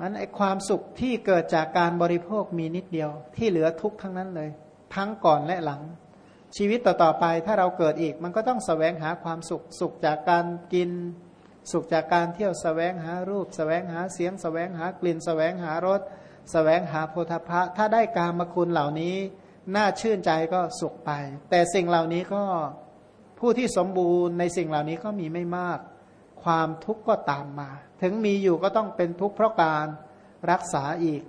มันไอความสุขที่เกิดจากการบริโภคมีนิดเดียว ที่เหลือทุกทั้งนั้นเลย ทั้งก่อนและหลัง ชีวิตต่อๆไปถ้าเราเกิดอีก มันก็ต้องสแสวงหาความสุขสุขจากการกิน สุขจากการเที่ยวสแสวงหารูปสแสวงหาเสียงสแสวงหากลิ่นสแสวงหารสสแสวงหาโพธพะถ้าได้กามคุณเหล่านี้น่าชื่นใจก็สุขไป แต่สิ่งเหล่านี้ก็ผู้ที่สมบูรณ์ในสิ่งเหล่านี้ก็มีไม่มาก ความทุกข์ก็ตามมา ถึงมีอยู่ก็ต้องเป็นทุกข์เพราะการรักษาอีก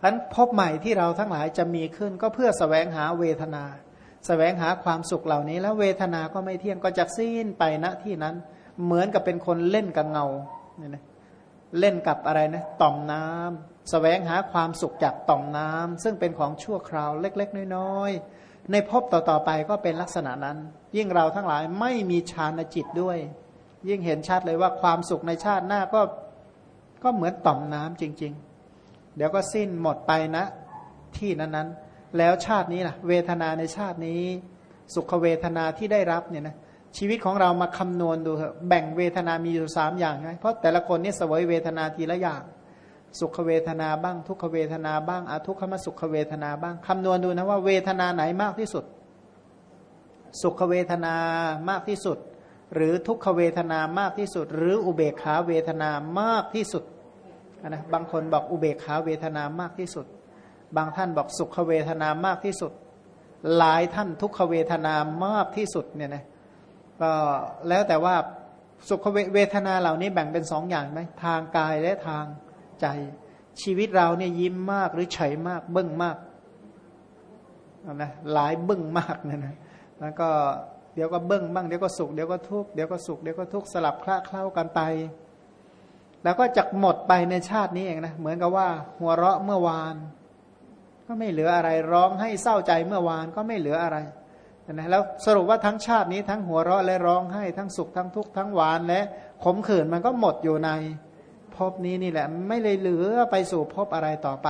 ฉะนั้นพบใหม่ที่เราทั้งหลายจะมีขึ้นก็เพื่อสแสวงหาเวทนาสแสวงหาความสุขเหล่านี้ แล้วเวทนาก็ไม่เที่ยงก็จะสิ้นไปณที่นั้น เหมือนกับเป็นคนเล่นกับเงาเนี่ยนะเล่นกับอะไรนะต่อมน้ำสแสวงหาความสุขจากต่อมน้ำซึ่งเป็นของชั่วคราวเล็ก ๆ น้อยๆในภพต่อๆไปก็เป็นลักษณะนั้น ยิ่งเราทั้งหลายไม่มีฌานจิตด้วย ยิ่งเห็นชัดเลยว่าความสุขในชาติหน้าก็ก็เหมือนต่อมน้ำจริง ๆ เดี๋ยวก็สิ้นหมดไปนะ ที่นั้นๆ แล้วชาตินี้ล่ะ เวทนาในชาตินี้ สุขเวทนาที่ได้รับเนี่ยนะชีวิตของเรามาคำนวณดูเถอะแบ่งเวทนามีอยู่สามอย่างไงเพราะแต่ละคนนี่สวยเวทนาทีละอย่าง สุขเวทนาบ้าง ทุกขเวทนาบ้างอทุกขมสุขเวทนาบ้างคำนวณดูนะว่าเวทนาไหนมากที่สุด สุขเวทนามากที่สุด หรือทุกขเวทนามากที่สุด หรืออุเบกขาเวทนามากที่สุดนะบางคนบอกอุเบกขาเวทนามากที่สุด บางท่านบอกสุขเวทนามากที่สุด หลายท่านทุกขเวทนามากที่สุดเนี่ยนะก็แล้วแต่ว่าสุขเวทนาเหล่านี้แบ่งเป็นสองอย่างไหมทางกายและทางใจ ชีวิตเราเนี่ยยิ้มมากหรือเฉยมากเบิ้งมากนะหลายเบิ้งมากเนี่ยนะแล้วก็ ดี๋ยวก็เบิ้งบ้างเดี๋ยวก็สุขเดี๋ยวก็ทุกข์เดี๋ยวก็สุขเดี๋ยวก็ทุกข์สลับคละเคล้ากันไป แล้วก็จะหมดไปในชาตินี้เองนะเหมือนกับว่า หัวเราะเมื่อวาน ก็ไม่เหลืออะไรร้องให้เศร้าใจเมื่อวานก็ไม่เหลืออะไรนะแล้วสรุปว่าทั้งชาตินี้ทั้งหัวเราะและร้องให้ทั้งสุขทั้งทุกข์ทั้งหวานและขมขื่นมันก็หมดอยู่ในภพนี้นี่แหละ ไม่เลยเหลือไปสู่ภพอะไรต่อไป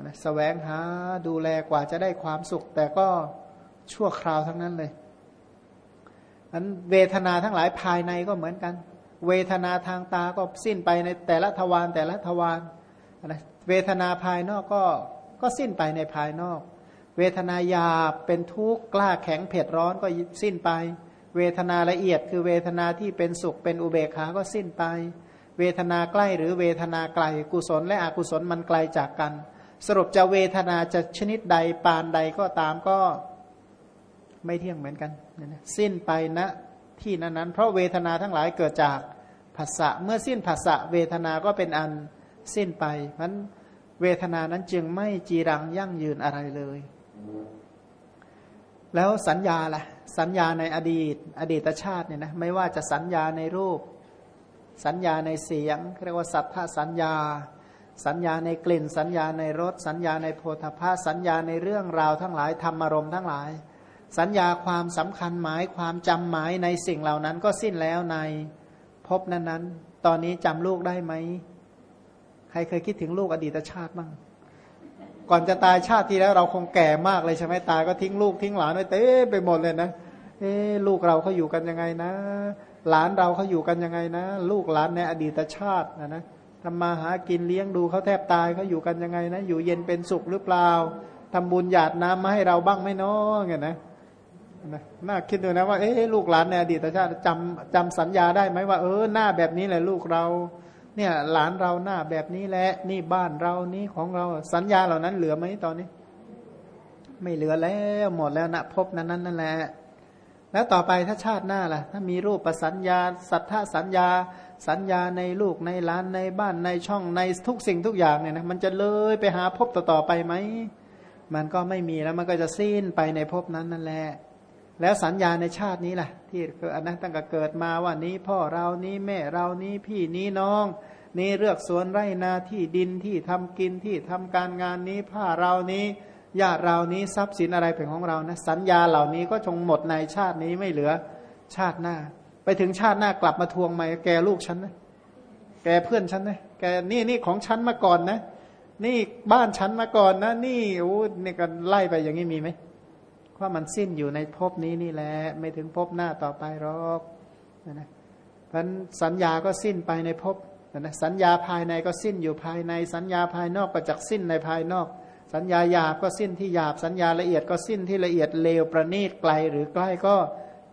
นะแสวงหาดูแลกว่าจะได้ความสุข แต่ก็ชั่วคราวทั้งนั้นเลย อันเวทนาทั้งหลายภายในก็เหมือนกัน เวทนาทางตาก็สิ้นไปในแต่ละทวารแต่ละทวารนะเวทนาภายนอกก็ก็สิ้นไปในภายนอก เวทนาหยาบเป็นทุกข์กล้าแข็งเผ็ดร้อนก็สิ้นไป เวทนาละเอียดคือเวทนาที่เป็นสุขเป็นอุเบกขาก็สิ้นไป เวทนาใกล้หรือเวทนาไกลกุศลและอกุศลมันไกลจากกัน สรุปจะเวทนาจะชนิดใดปานใดก็ตามก็ ไม่เที่ยงเหมือนกันสิ้นไปณนะที่นั้นนั้นเพราะเวทนาทั้งหลายเกิดจากภาษะเมื่อสิ้นภาษะเวทนาก็เป็นอันสิ้นไปมันเวทนานั้นจึงไม่จีรังยั่งยืนอะไรเลย แล้วสัญญาล่ะ สัญญาในอดีต อดีตชาติเนี่ยนะไม่ว่าจะสัญญาในรูป สัญญาในเสียง เรียกว่าสัทธสัญญา สัญญาในกลิ่น สัญญาในรส สัญญาในโพธภาสัญญาในเรื่องราวทั้งหลายธรรมารมณ์ทั้งหลาย สัญญาความสำคัญหมายความจำหมายในสิ่งเหล่านั้นก็สิ้นแล้วในพบนั้นๆ ตอนนี้จำลูกได้ไหม ใครเคยคิดถึงลูกอดีตชาติบ้าง ก่อนจะตายชาติที่แล้วเราคงแก่มากเลยใช่ไหมตายก็ทิ้งลูกทิ้งหลานไว้เต้ไปหมดเลยนะ เอ๊ลูกเราเขาอยู่กันยังไงนะ หลานเราเขาอยู่กันยังไงนะ ลูกหลานในอดีตชาตินะนะทำมาหากินเลี้ยงดูเขาแทบตายเขาอยู่กันยังไงนะ อยู่เย็นเป็นสุขหรือเปล่าทำบุญหยาดน้ำมาให้เราบ้างไหมน้องเงี้ยนะ นะน่าคิดดูนะว่าเอ๊ลูกหลานในอดีตชาติจำจำสัญญาได้ไหมว่าเออหน้าแบบนี้แหละลูกเรา เนี่ยหลานเราหน้าแบบนี้แหละนี่บ้านเรานี่ของเราสัญญาเหล่านั้นเหลือไหมตอนนี้ ไม่เหลือแล้วหมดแล้วนะพบนั้นนั่นแหละแล้วต่อไปถ้าชาติหน้าล่ะ ถ้ามีรูปประสัญญา สัทธสัญญา สัญญาในลูกในหลานในบ้านในช่องในทุกสิ่งทุกอย่างเนี่ยนะมันจะเลยไปหาพบต่อๆไปไหมมันก็ไม่มีแล้วมันก็จะสิ้นไปในภพนั้นนั่นแหละ แล้วสัญญาในชาตินี้ล่ะ ที่อันนั้นตั้งแต่เกิดมาว่านี้พ่อเรานี้แม่เรานี้พี่นี้น้อง นี้เลือกสวนไร่นาที่ดินที่ทำกินที่ทำการงานนี้ผ้าเรานี้ญาติเรานี้ทรัพย์สินอะไรเป็นของเรานะสัญญาเหล่านี้ก็จงหมดในชาตินี้ไม่เหลือชาติหน้า ไปถึงชาติหน้ากลับมาทวงใหม่แกลูกฉันนะแกเพื่อนฉันนะแกนี่นี่ของฉันมาก่อนนะ นี่บ้านฉันมาก่อนนะ นี่โอ้นี่ก็ไล่ไปอย่างนี้มีไหม ว่ามันสิ้นอยู่ในภพนี้นี่แหละไม่ถึงภพหน้าต่อไปหรอกนะเพราะสัญญาก็สิ้นไปในภพนะสัญญาภายในก็สิ้นอยู่ภายใน สัญญาภายนอกก็จักสิ้นในภายนอก สัญญาหยาบก็สิ้นที่หยาบ สัญญาละเอียดก็สิ้นที่ละเอียดเลวประณีตไกลหรือใกล้ก็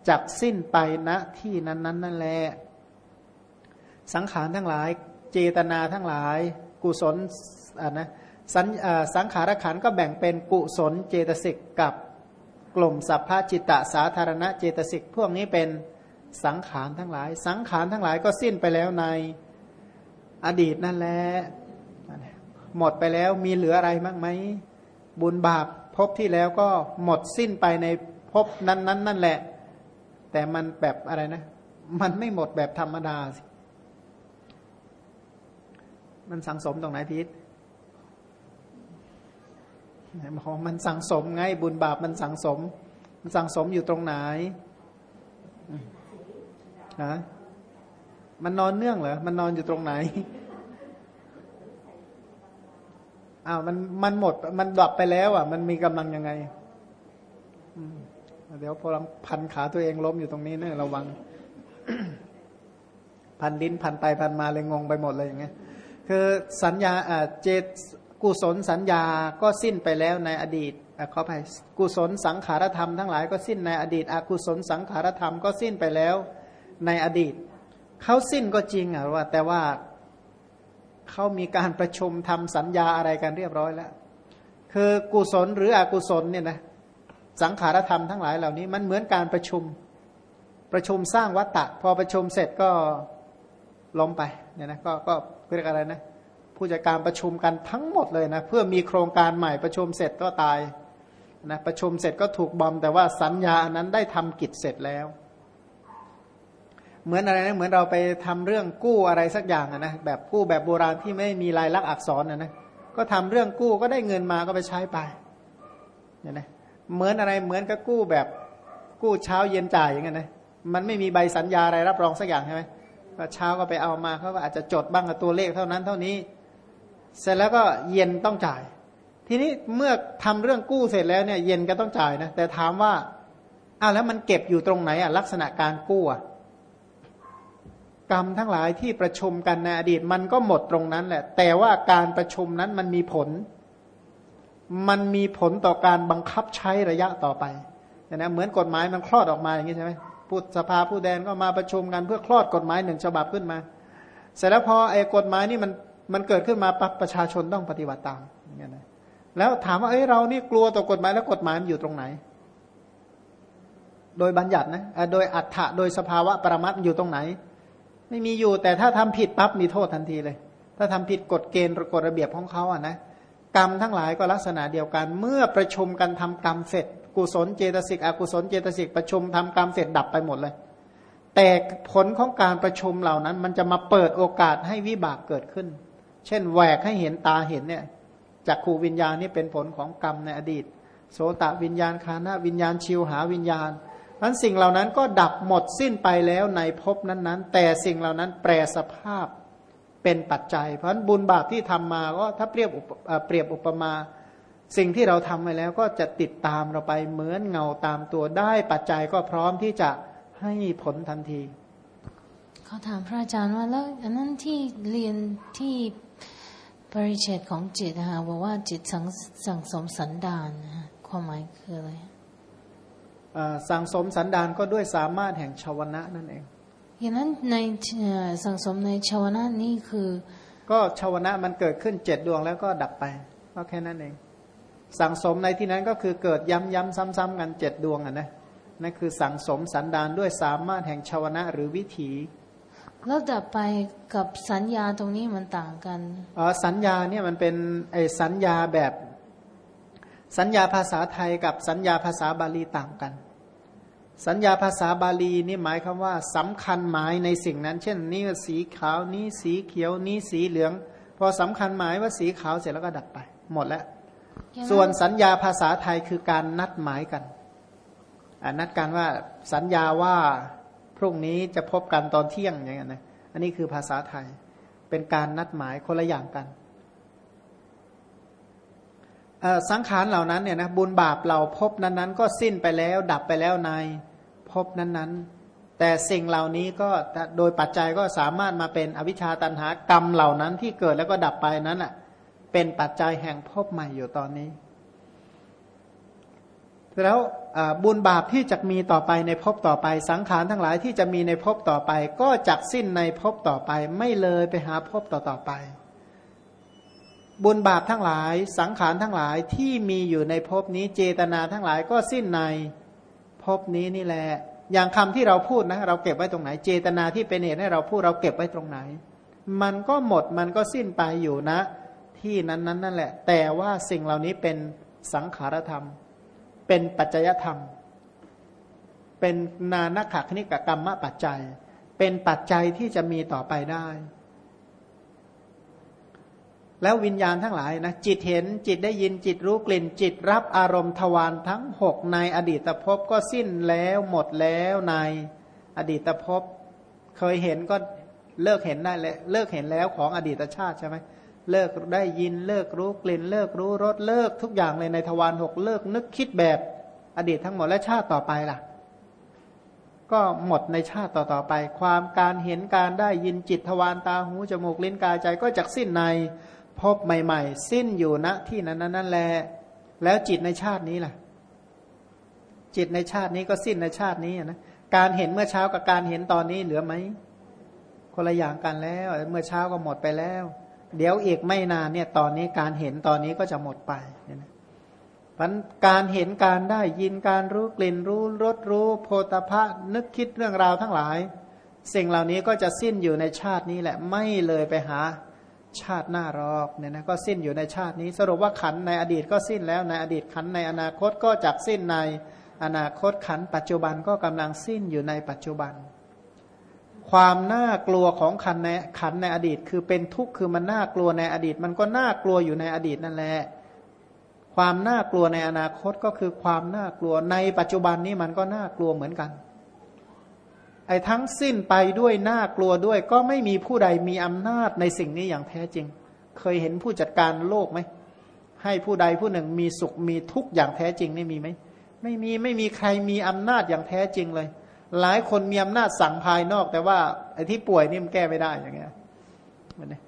จักสิ้นไปณที่นั้นนั้นนั่นแหละสังขารทั้งหลายเจตนาทั้งหลาย กุศลอ่านะสัญสังขารขันก็แบ่งเป็นกุศลเจตสิกกับ กลุ่มสัพพจิตตสาธารณะเจตสิกพวกนี้เป็นสังขารทั้งหลาย สังขารทั้งหลายก็สิ้นไปแล้วในอดีตนั่นแหละหมดไปแล้วมีเหลืออะไรมากไหมบุญบาปพบที่แล้วก็หมดสิ้นไปในพบนั้นนั้นนั่นแหละ แต่มันแบบอะไรนะ มันไม่หมดแบบธรรมดาสิมันสังสมตรงไหนพีท บอกมันสังสมไงบุญบาปมันสังสม มันสังสมอยู่ตรงไหนฮะมันนอนเนื่องเหรอ มันนอนอยู่ตรงไหนอ้าวมันมันหมด มันดับไปแล้ว อะ มันมีกำลังยังไงเดี๋ยวพอพันขาตัวเองล้มอยู่ตรงนี้เนี่ยระวัง พันลิ้นพันไปพันมาเลยงงไปหมดเลยอย่างเงี้ยคือสัญญาเจต กุศลสัญญาก็สิ้นไปแล้วในอดีตขออภัยกุศลสังขารธรรมทั้งหลายก็สิ้นในอดีต อกุศลสังขารธรรมก็สิ้นไปแล้วในอดีต เขาสิ้นก็จริงอะว่า แต่ว่าเขามีการประชุมทำสัญญาอะไรกันเรียบร้อยแล้ว คือกุศลหรืออกุศลเนี่ยนะสังขารธรรมทั้งหลายเหล่านี้มันเหมือนการประชุมประชุมสร้างวัตตะ พอประชุมเสร็จก็ล้มไปเนี่ยนะก็ก็เรียกอะไรนะ ผู้จัดการประชุมกันทั้งหมดเลยนะเพื่อมีโครงการใหม่ประชุมเสร็จก็ตายนะประชุมเสร็จก็ถูกบอม แต่ว่าสัญญาอันนั้นได้ทำกิจเสร็จแล้ว เหมือนอะไรนะเหมือนเราไปทำเรื่องกู้อะไรสักอย่างนะแบบกู้แบบโบราณที่ไม่มีลายลักษณ์อักษรนะนะก็ทำเรื่องกู้ก็ได้เงินมาก็ไปใช้ไปเนี่ยนะเหมือนอะไรเหมือนกับกู้แบบกู้เช้าเย็นจ่ายอย่างเงี้ยนะมันไม่มีใบสัญญาอะไรรับรองสักอย่างใช่ไหมเช้าก็ไปเอามาเขาก็อาจจะจดบ้างกับตัวเลขเท่านั้นเท่านี้ เสร็จแล้วก็เย็นต้องจ่าย ทีนี้เมื่อทำเรื่องกู้เสร็จแล้วเนี่ยเย็นก็ต้องจ่ายนะแต่ถามว่าอ้าวแล้วมันเก็บอยู่ตรงไหนอะลักษณะการกู้อะกรรมทั้งหลายที่ประชุมกันในอดีตมันก็หมดตรงนั้นแหละ แต่ว่าการประชุมนั้นมันมีผล มันมีผลต่อการบังคับใช้ระยะต่อไปนะเหมือนกฎหมายมันคลอดออกมาอย่างนี้ใช่ไหมผู้สภาผู้แดนก็มาประชุมกันเพื่อคลอดกฎหมายหนึ่งฉบับขึ้นมา เสร็จแล้วพอไอ้กฎหมายนี่มัน มันเกิดขึ้นมาปั๊บประชาชนต้องปฏิบัติตามอย่างเงี้ยนะแล้วถามว่าเอ้ยเรานี่กลัวต่อกฎหมายแล้วกฎหมายมันอยู่ตรงไหน โดยบัญญัตินะโดยอัฏฐะโดยสภาวะประมัดอยู่ตรงไหน ไม่มีอยู่แต่ถ้าทำผิดปั๊บมีโทษทันทีเลย ถ้าทำผิดกฎเกณฑ์กฎระเบียบของเขาอะนะกรรมทั้งหลายก็ลักษณะเดียวกัน เมื่อประชุมกันทำกรรมเสร็จ กุศลเจตสิกอกุศลเจตสิกประชุมทำกรรมเสร็จดับไปหมดเลย แต่ผลของการประชุมเหล่านั้น มันจะมาเปิดโอกาสให้วิบากเกิดขึ้น เช่นแหวกให้เห็นตาเห็นเนี่ยจากขูวิญญาณนี่เป็นผลของกรรมในอดีต โสตวิญญาณคานะวิญญาณชิวหาวิญญาณนั้นสิ่งเหล่านั้นก็ดับหมดสิ้นไปแล้วในภพนั้นๆ แต่สิ่งเหล่านั้นแปรสภาพเป็นปัจจัย เพราะะนั้นบุญบาปที่ทำมาก็ถ้าเปรียบเปรียบอุปมา สิ่งที่เราทำไว้แล้วก็จะติดตามเราไปเหมือนเงาตามตัวได้ปัจจัยก็พร้อมที่จะให้ผลทันทีเขาถามพระอาจารย์ว่าแล้วอันนั้นที่เรียนที่ ปริเชตของจิตนะคะบอกว่าจิตสังสังสมสันดานความหมายคืออะไรสังสมสันดานก็ด้วยสามารถแห่งชาวนะนั่นเองอย่างนั้นในสังสมในชาวนะนี่คือ ก็ชาวนะมันเกิดขึ้นเจ็ดดวงแล้วก็ดับไปก็แค่นั้นเอง สังสมในที่นั้นก็คือเกิดย้ำย้ำซ้ำๆกันเจ็ดดวงอะนะนั่นคือสังสมสันดานด้วยสามารถแห่งชาวนะหรือวิถี แล้วดับไปกับสัญญาตรงนี้มันต่างกันอ๋อสัญญาเนี่ยมันเป็นไอสัญญาแบบสัญญาภาษาไทยกับสัญญาภาษาบาลีต่างกัน สัญญาภาษาบาลีนี่หมายคำว่าสำคัญหมายในสิ่งนั้น เช่น นี่สีขาวนี้สีเขียวนี้สีเหลือง พอสำคัญหมายว่าสีขาวเสร็จแล้วก็ดับไป หมดแล้ว ส่วนสัญญาภาษาไทยคือการนัดหมายกันนัดกันว่าสัญญาว่า พรุ่งนี้จะพบกันตอนเที่ยงอย่างเงี้ยนะอันนี้คือภาษาไทย เป็นการนัดหมายคนละอย่างกันสังขารเหล่านั้นเนี่ยนะบุญบาปเราพบนั้นๆ ก็สิ้นไปแล้วดับไปแล้วในพบนั้นแต่สิ่งเหล่านี้ก็โดยปัจจัยก็สามารถมาเป็นอวิชชาตันหากรรมเหล่านั้นที่เกิดแล้วก็ดับไปนั้นอะเป็นปัจจัยแห่งภพใหม่อยู่ตอนนี้ แล้วบุญบาปที่จะมีต่อไปในภพต่อไป สังขารทั้งหลายที่จะมีในภพต่อไป ก็จักสิ้นในภพต่อไป ไม่เลยไปหาภพต่อต่อไป บุญบาปทั้งหลาย สังขารทั้งหลายที่มีอยู่ในภพนี้เจตนาทั้งหลายก็สิ้นในภพนี้นี่แหละ อย่างคำที่เราพูดนะเราเก็บไว้ตรงไหน เจตนาที่เป็นเหตุให้เราพูดเราเก็บไว้ตรงไหน มันก็หมดมันก็สิ้นไปอยู่นะ ที่นั้นนั้นนั่นแหละ แต่ว่าสิ่งเหล่านี้เป็นสังขารธรรม เป็นปัจจยธรรม เป็นนานาขคณิกกรรมปัจจัย เป็นปัจจัยที่จะมีต่อไปได้ แล้ววิญญาณทั้งหลายนะจิตเห็นจิตได้ยินจิตรู้กลิ่น จิตรับอารมณ์ทวารทั้งหกในอดีตภพก็สิ้นแล้วหมดแล้วในอดีตภพเคยเห็นก็เลิกเห็นได้เลยเลิกเห็นแล้วของอดีตชาติใช่ไหม เลิกได้ยินเลิกรู้กลิ่น เลิกรู้รสเลิกทุกอย่างเลยในทวารหกเลิกนึกคิดแบบอดีตทั้งหมดและชาติต่อไปล่ะ ก็หมดในชาติต่อๆไป ความการเห็นการได้ยินจิตทวารตาหูจมูกลิ้นกายใจก็จักสิ้นในพบใหม่ ๆ สิ้นอยู่ณที่นั้นนั่นแหละแล้วจิตในชาตินี้ล่ะ จิตในชาตินี้ก็สิ้นในชาตินี้นะการเห็นเมื่อเช้ากับการเห็นตอนนี้เหลือไหมคนละอย่างกันแล้ว เมื่อเช้าก็หมดไปแล้ว เดี๋ยวอีกไม่นานเนี่ยตอนนี้การเห็นตอนนี้ก็จะหมดไปเนี่ยนะมันการเห็นการได้ยินการรู้กลิ่นรู้รสรู้โพธพะนึกคิดเรื่องราวทั้งหลาย สิ่งเหล่านี้ก็จะสิ้นอยู่ในชาตินี้แหละไม่เลยไปหาชาติหน้ารอกเนี่ยนะก็สิ้นอยู่ในชาตินี้ สรุปว่าขันในอดีตก็สิ้นแล้วในอดีตขันในอนาคตก็จักสิ้นในอนาคตขันปัจจุบันก็กำลังสิ้นอยู่ในปัจจุบัน ความน่ากลัวของขันในขันในอดีต คือเป็นทุกข์คือมันน่ากลัวในอดีต มันก็น่ากลัวอยู่ในอดีตนั่นแหละความน่ากลัวในอนาคตก็คือความน่ากลัวในปัจจุบันนี้มันก็น่ากลัวเหมือนกัน ไอ้ทั้งสิ้นไปด้วยน่ากลัวด้วย ก็ไม่มีผู้ใดมีอำนาจในสิ่งนี้อย่างแท้จริง เคยเห็นผู้จัดการโลกไหมให้ผู้ใดผู้หนึ่งมีสุขมีทุกข์อย่างแท้จริงนี่มีไหมไม่มีไม่มีใครมีอำนาจอย่างแท้จริงเลย หลายคนมีอำนาจสั่งภายนอก แต่ว่าไอ้ที่ป่วยนี่มันแก้ไม่ได้อย่างเงี้ยมันเนี่ย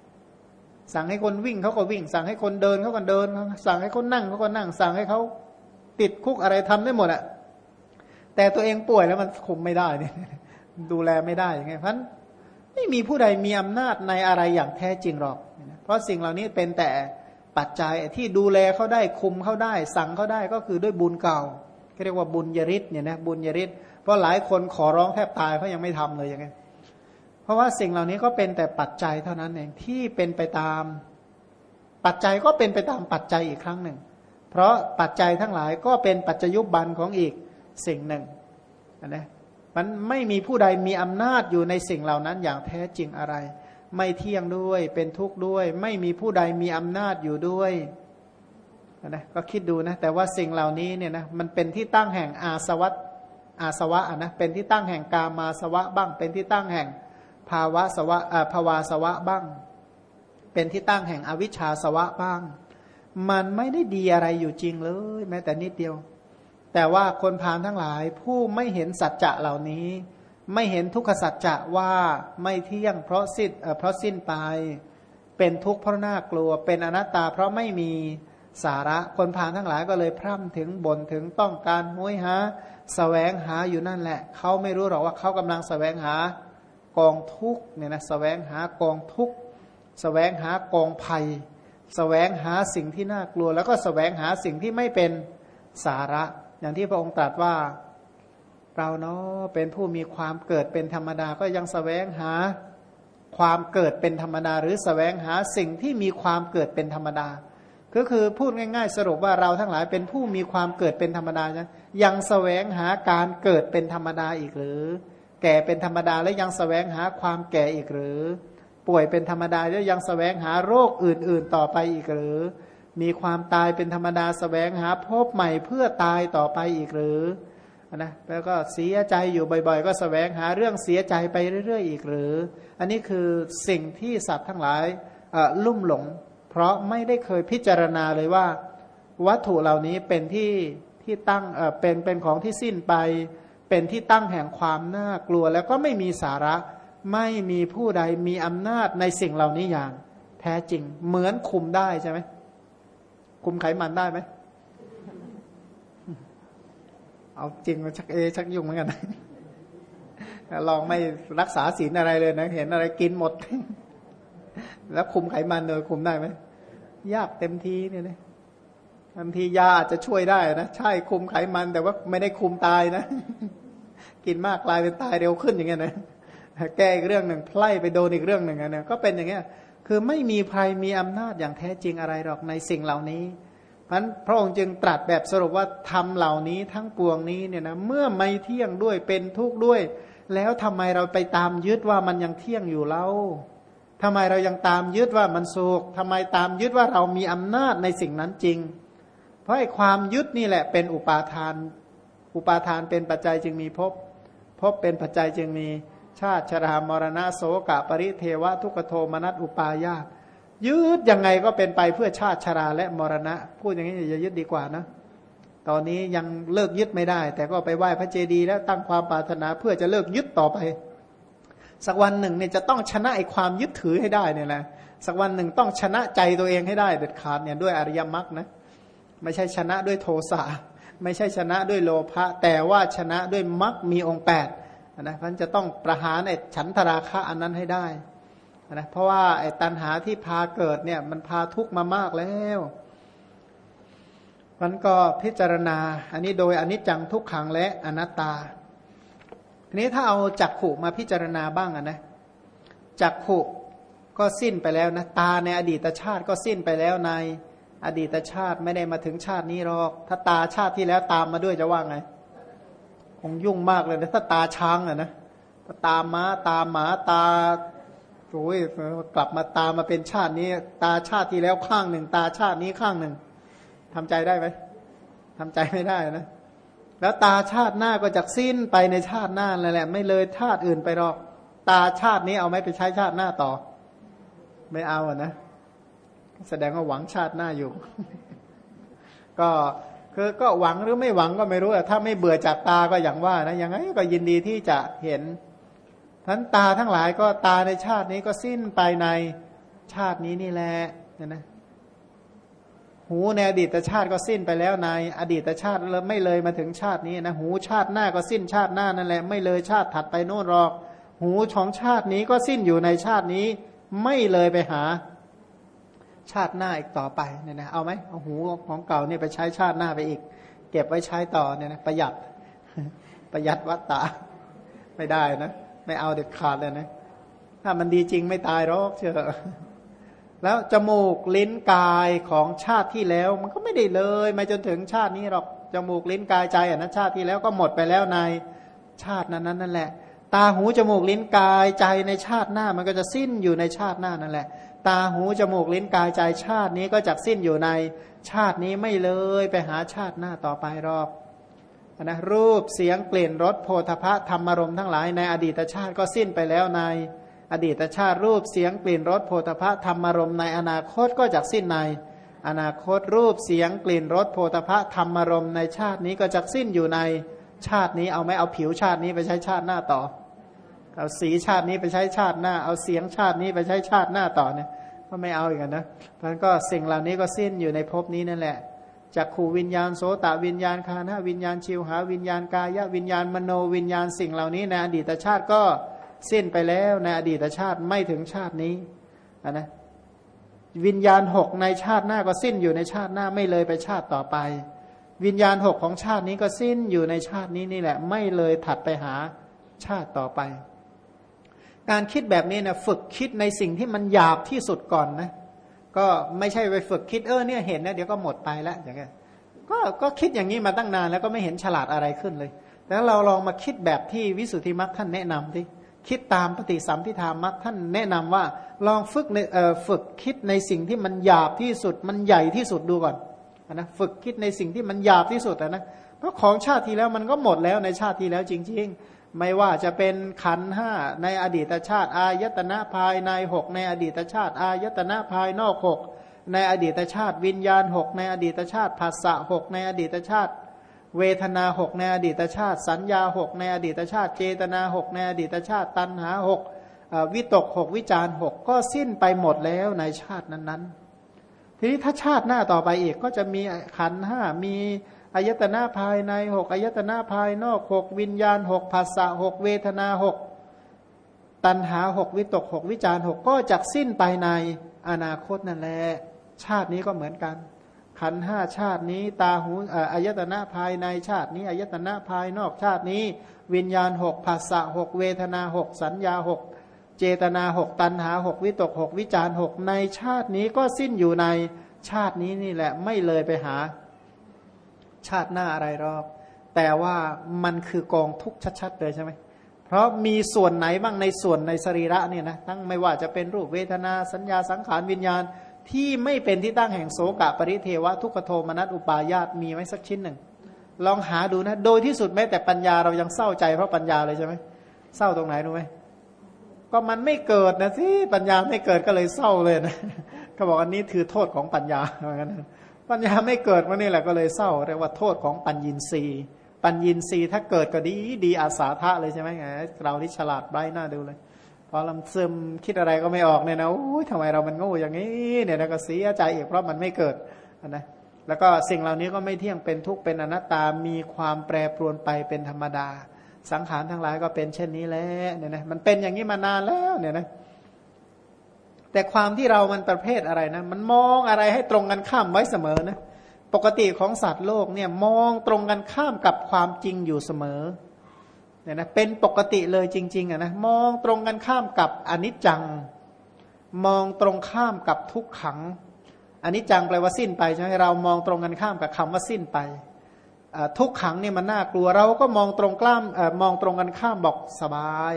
สั่งให้คนวิ่งเขาก็วิ่ง สั่งให้คนเดินเขาก็เดิน สั่งให้คนนั่งเขาก็นั่ง สั่งให้เขาติดคุกอะไรทำได้หมดอะแต่ตัวเองป่วยแล้วมันคุมไม่ได้เนี่ยดูแลไม่ได้อยังไงเพราะไม่มีผู้ใดมีอำนาจในอะไรอย่างแท้จริงหรอก เพราะสิ่งเหล่านี้เป็นแต่ปัจจัยที่ดูแลเขาได้คุมเขาได้ สั่งเขาได้ก็คือด้วยบุญเก่าเรียกว่าบุญยริศเนี่ยนะบุญยริศ ราะหลายคนขอร้องแทบตายเขายังไม่ทำเลยอย่างไงเพราะว่าสิ่งเหล่านี้ก็เป็นแต่ปัจจัยเท่านั้นเองที่เป็นไปตาม ปัจจัยก็เป็นไปตามปัจจัยอีกครั้งหนึ่ง เพราะปัจจัยทั้งหลายก็เป็นปัจจยุบันของอีกสิ่งหนึ่งนะมันไม่มีผู้ใดมีอำนาจอยู่ในสิ่งเหล่านั้นอย่างแท้จริงอะไร ไม่เที่ยงด้วยเป็นทุกข์ด้วย ไม่มีผู้ใดมีอำนาจอยู่ด้วยนะก็คิดดูนะแต่ว่าสิ่งเหล่านี้เนี่ยนะมันเป็นที่ตั้งแห่งอาสวัต อาสวะนะเป็นที่ตั้งแห่งกามาสวะบ้าง เป็นที่ตั้งแห่งภาวะสวะภาวาสวะบ้าง เป็นที่ตั้งแห่งอวิชชาสวะบ้าง มันไม่ได้ดีอะไรอยู่จริงเลย แม้แต่นิดเดียว แต่ว่าคนพานทั้งหลายผู้ไม่เห็นสัจจะเหล่านี้ ไม่เห็นทุกขสัจจะว่าไม่เที่ยงเพราะสิ้นเพราะสิ้นไป เป็นทุกข์เพราะน่ากลัว เป็นอนัตตาเพราะไม่มีสาระคนพานทั้งหลายก็เลยพร่ำถึงบนถึงต้องการห้วยหา แสวงหาอยู่นั่นแหละ เขาไม่รู้หรอกว่าเขากำลังสแสวงหากองทุกเนี่ยนะสแสวงหากองทุกสแสวงหากองภัยสแสวงหาสิ่งที่น่ากลัว แล้วก็สแสวงหาสิ่งที่ไม่เป็นสาระ อย่างที่พระองค์ตรัสว่าเราเนาะเป็นผู้มีความเกิดเป็นธรรมดาก็ยังสแสวงหาความเกิดเป็นธรรมดา หรือสแสวงหาสิ่งที่มีความเกิดเป็นธรรมดา ก็คือพูดง่าย ๆ สรุปว่าเราทั้งหลายเป็นผู้มีความเกิดเป็นธรรมดานะ ยังสแสวงหาการเกิดเป็นธรรมดาอีกหรือ แก่เป็นธรรมดาแล้วยังสแสวงหาความแก่อีกหรือ ป่วยเป็นธรรมดาแล้วยังสแสวงหาโรคอื่น ๆ ต่อไปอีกหรือ มีความตายเป็นธรรมดาสแสวงหาพบใหม่เพื่อตายต่อไปอีกหรือนะแล้วก็เสียใจอยู่บ่อยๆ ก็สแสวงหาเรื่องเสียใจไปเรื่อย ๆ อีกหรือ อันนี้คือสิ่งที่สัตว์ทั้งหลายลุ่มหลง เพราะไม่ได้เคยพิจารณาเลยว่า วัตถุเหล่านี้เป็นที่ ที่ตั้งเป็นเป็นของที่สิ้นไป เป็นที่ตั้งแห่งความน่ากลัว แล้วก็ไม่มีสาระไม่มีผู้ใดมีอำนาจในสิ่งเหล่านี้อย่าง แท้จริงเหมือนคุมได้ใช่ไหมคุมไขมันได้ไหมเอาจริงชักเอ ชักยุ่งเหมือนกันลองไม่รักษาศีลอะไรเลยนะ เห็นอะไรกินหมด แล้วคุมไขมันเลยคุมได้ไหมยากเต็มทีเนี่ยนะ บางทียาอาจจะช่วยได้นะใช่คุมไขมันแต่ว่าไม่ได้คุมตายนะ กินมากกลายเป็นตายเร็วขึ้นอย่างเงี้ยนะแก้อีกเรื่องหนึ่งไล่ไปโดนอีกเรื่องหนึ่งนะก็เป็นอย่างเงี้ย คือไม่มีใครมีอำนาจอย่างแท้จริงอะไรหรอกในสิ่งเหล่านี้พราะพระองค์จึงตรัสแบบสรุปว่าทำเหล่านี้ทั้งปวงนี้เนี่ยนะเมื่อไม่เที่ยงด้วยเป็นทุกข์ด้วย แล้วทำไมเราไปตามยึดว่ามันยังเที่ยงอยู่เล่าทำไมเรายังตามยึดว่ามันสุขทำไมตามยึดว่าเรามีอำนาจในสิ่งนั้นจริง ราะไอ้ความยึดนี่แหละเป็นอุปาทาน อุปาทานเป็นปัจจัยจึงมีภพภพเป็นปัจจัยจึงมีชาติชรามรณะโสกะปริเทวะทุกโทมนัสอุปายาตยึดยังไงก็เป็นไปเพื่อชาติชราและมรณะ พูดอย่างนี้อย่ายึดดีกว่านะ ตอนนี้ยังเลิกยึดไม่ได้ แต่ก็ไปไหว้พระเจดีย์แล้วตั้งความปรารถนาเพื่อจะเลิกยึดต่อไป สักวันหนึ่งเนี่ยจะต้องชนะไอ้ความยึดถือให้ได้เนี่ยแหละสักวันหนึ่งต้องชนะใจตัวเองให้ได้เด็ดขาดเนี่ยด้วยอริยมรรคนะ ไม่ใช่ชนะด้วยโทสะไม่ใช่ชนะด้วยโลภะแต่ว่าชนะด้วยมรรคมีองค์แปดนะพันจะต้องประหารไอ้ฉันทราคะอันนั้นให้ได้นะเพราะว่าไอ้ตัณหาที่พาเกิดเนี่ยมันพาทุกข์มามากแล้วมันก็พิจารณา อันนี้โดยอนิจจังทุกขังและอนัตตาทีนี้ถ้าเอาจักขุมาพิจารณาบ้างนะจักขุก็สิ้นไปแล้วนะตาในอดีตชาติก็สิ้นไปแล้วใน อดีตชาติไม่ได้มาถึงชาตินี้หรอก ถ้าตาชาติที่แล้วตามมาด้วยจะว่าไง คงยุ่งมากเลยนะถ้าตาช้างอะนะถ้าตามม้าตามหมาตาโอ้ยกลับมาตามมาเป็นชาตินี้ ตาชาติที่แล้วข้างหนึ่ง ตาชาตินี้ข้างหนึ่งทำใจได้ไหมทำใจไม่ได้นะ แล้วตาชาติหน้าก็จะสิ้นไปในชาติหน้าเลยแหละ ไม่เลยชาติอื่นไปหรอก ตาชาตินี้เอาไหมไปใช้ชาติหน้าต่อ ไม่เอาอะนะ แสดงว่าหวังชาติหน้าอยู่ ก็คือก็หวังหรือไม่หวังก็ไม่รู้แต่ถ้าไม่เบื่อจากตาก็อย่างว่านะยังไงก็ยินดีที่จะเห็นทั้นตาทั้งหลายก็ตาในชาตินี้ก็สิ้นไปในชาตินี้นี่แหละนะนะหูในอดีตชาติก็สิ้นไปแล้วในอดีตชาติไม่เลยมาถึงชาตินี้นะหูชาติหน้าก็สิ้นชาติหน้านั่นแหละ ไม่เลยชาติถัดไปโน่นหรอก หูของชาตินี้ก็สิ้นอยู่ในชาตินี้ ไม่เลยไปหา ชาติหน้าอีกต่อไปเนี่ยนะเอาไหมเอาหูของเก่าเนี่ยไปใช้ชาติหน้าไปอีก เก็บไว้ใช้ต่อเนี่ยนะประหยัดประหยัดวัตตาไม่ได้นะไม่เอาเด็ดขาดเลยนะถ้ามันดีจริงไม่ตายหรอกเชื่อแล้วจมูกลิ้นกายของชาติที่แล้ว มันก็ไม่ได้เลยมาจนถึงชาตินี้หรอกจมูกลิ้นกายใจอะนะชาติที่แล้วก็หมดไปแล้วในชาตินั้นนั่นแหละ ตาหูจมูกลิ้นกายใจในชาติหน้า มันก็จะสิ้นอยู่ในชาติหน้านั่นแหละ ตาหูจมูกลิ้นกายใจชาตินี้ก็จะสิ้นอยู่ในชาตินี้ไม่เลยไปหาชาติหน้าต่อไปรอกนะรูปเสียงกลิ่นรสโพธพะธรรมารมทั้งหลายในอดีตชาติก็สิ้นไปแล้วใน อดีตชาติรูปเสียงกลิ่นรสโพธพะธรรมารมในอนาคตก็จะสิ้นใน อนาคตรูปเสียงกลิ่นรสโพธพะธรรมารมในชาตินี้ก็จะสิ้นอยู่ในชาตินี้เอาไม่เอาผิวชาตินี้ไปใช้ชาติหน้าต่อ เอาสีชาตินี้ไปใช้ชาติหน้า เอาเสียงชาตินี้ไปใช้ชาติหน้าต่อเนี่ยก็ไม่เอาอย่างนั้นนะเพราะนั้นก็สิ่งเหล่านี้ก็สิ้นอยู่ในภพนี้นั่นแหละจักขูวิญญาณโสตวิญญาณคานะวิญญาณชิวหาวิญญาณกายวิญญาณมโนวิญญาณสิ่งเหล่านี้ในอดีตชาติก็สิ้นไปแล้วในอดีตชาติไม่ถึงชาตินี้นะวิญญาณหกในชาติหน้าก็สิ้นอยู่ในชาติหน้าไม่เลยไปชาติต่อไป วิญญาณหกของชาตินี้ก็สิ้นอยู่ในชาตินี้นี่แหละ ไม่เลยถัดไปหาชาติต่อไป การคิดแบบนี้นะฝึกคิดในสิ่งที่มันหยาบที่สุดก่อนนะ ก็ไม่ใช่ไปฝึกคิดเออเนี่ยเห็นนะเดี๋ยวก็หมดไปแล้วอย่างเงี้ยก็ก็คิดอย่างนี้มาตั้งนานแล้วก็ไม่เห็นฉลาดอะไรขึ้นเลย แล้วเราลองมาคิดแบบที่วิสุทธิมรรคท่านแนะนำที่คิดตามปฏิสัมพิธามรรคท่านแนะนำว่า ลองฝึกในเอ่อฝึกคิดในสิ่งที่มันหยาบที่สุด มันใหญ่ที่สุดดูก่อนนะฝึกคิดในสิ่งที่มันหยาบที่สุดนะเพราะของชาติที่แล้วมันก็หมดแล้วในชาติที่แล้วจริง ๆ ไม่ว่าจะเป็นขันห้าในอดีตชาติอายตนะภายในหกในอดีตชาติอายตนะภายนอกหกในอดีตชาติวิญญาณหกในอดีตชาติภาษะหกในอดีตชาติ เวทนาหกในอดีตชาติ สัญญาหกในอดีตชาติเจตนาหกในอดีตชาติตัณหาหกวิตกหกวิจารหกก็สิ้นไปหมดแล้วในชาตินั้นๆ ทีนี้ถ้าชาติหน้าต่อไปอีกก็จะมีขันห้ามี อายตนะภายในหกอายตนะภายนอกหกวิญญาณหกภาษาหกเวทนาหกตัณหาหกวิตกหกวิจารหกก็จะสิ้นไปในอนาคตนั่นแหละชาตินี้ก็เหมือนกัน ขันห้าชาตินี้ ตาหูอายตนะภายในชาตินี้อายตนะภายนอกชาตินี้ วิญญาณหกภาษาหกเวทนาหกสัญญาหกเจตนาหกตัณหาหกวิตกหกวิจารหกในชาตินี้ก็สิ้นอยู่ในชาตินี้นี่แหละไม่เลยไปหา ชาติหน้าอะไรหรอก แต่ว่ามันคือกองทุกข์ชัดๆเลยใช่ไหมเพราะมีส่วนไหนบ้างในส่วนในสรีระเนี่ยนะทั้งไม่ว่าจะเป็นรูปเวทนาสัญญาสังขารวิญญาณที่ไม่เป็นที่ตั้งแห่งโสกะปริเทวะทุกขโทมนัสอุปาญาตมีไหมสักชิ้นหนึ่ง ลองหาดูนะ โดยที่สุดแม้แต่ปัญญาเรายังเศร้าใจเพราะปัญญาเลยใช่ไหมเศร้าตรงไหนรู้ไหมก็มันไม่เกิดนะสิปัญญาไม่เกิดก็เลยเศร้าเลยนะเขาบอกอันนี้ถือโทษของปัญญาเหมือนกัน ปัญญาไม่เกิดมานี่แหละก็เลยเศร้าเรียกว่าโทษของปัญญินรีปัญญินรีถ้าเกิดก็ดีดีอาสาทะเลยใช่ไหมไงเราที่ฉลาดไร้หน้าดูเลยพอลำซึมคิดอะไรก็ไม่ออกเนี่ยนะโอ้ยทำไมเรามันโง่อย่างนี้เนี่ยนะก็เสียใจอีกเพราะมันไม่เกิดนะแล้วก็สิ่งเหล่านี้ก็ไม่เที่ยงเป็นทุกข์เป็นอนัตตา มีความแปรปรวนไปเป็นธรรมดา สังขารทั้งหลายก็เป็นเช่นนี้แหละเนี่ยนะมันเป็นอย่างนี้มานานแล้วเนี่ยนะ แต่ความที่เรามันประเภทอะไรนะ มันมองอะไรให้ตรงกันข้ามไว้เสมอนะ ปกติของสัตว์โลกเนี่ยมองตรงกันข้ามกับความจริงอยู่เสมอเนี่ยนะเป็นปกติเลยจริงๆอะนะมองตรงกันข้ามกับอนิจจัง มองตรงข้ามกับทุกขังอนิจจังแปลว่าสิ้นไปใช่ไหมเรามองตรงกันข้ามกับคำว่าสิ้นไปทุกขังเนี่ยมันน่ากลัวเราก็มองตรงกล้ามมองตรงกันข้ามบอกสบาย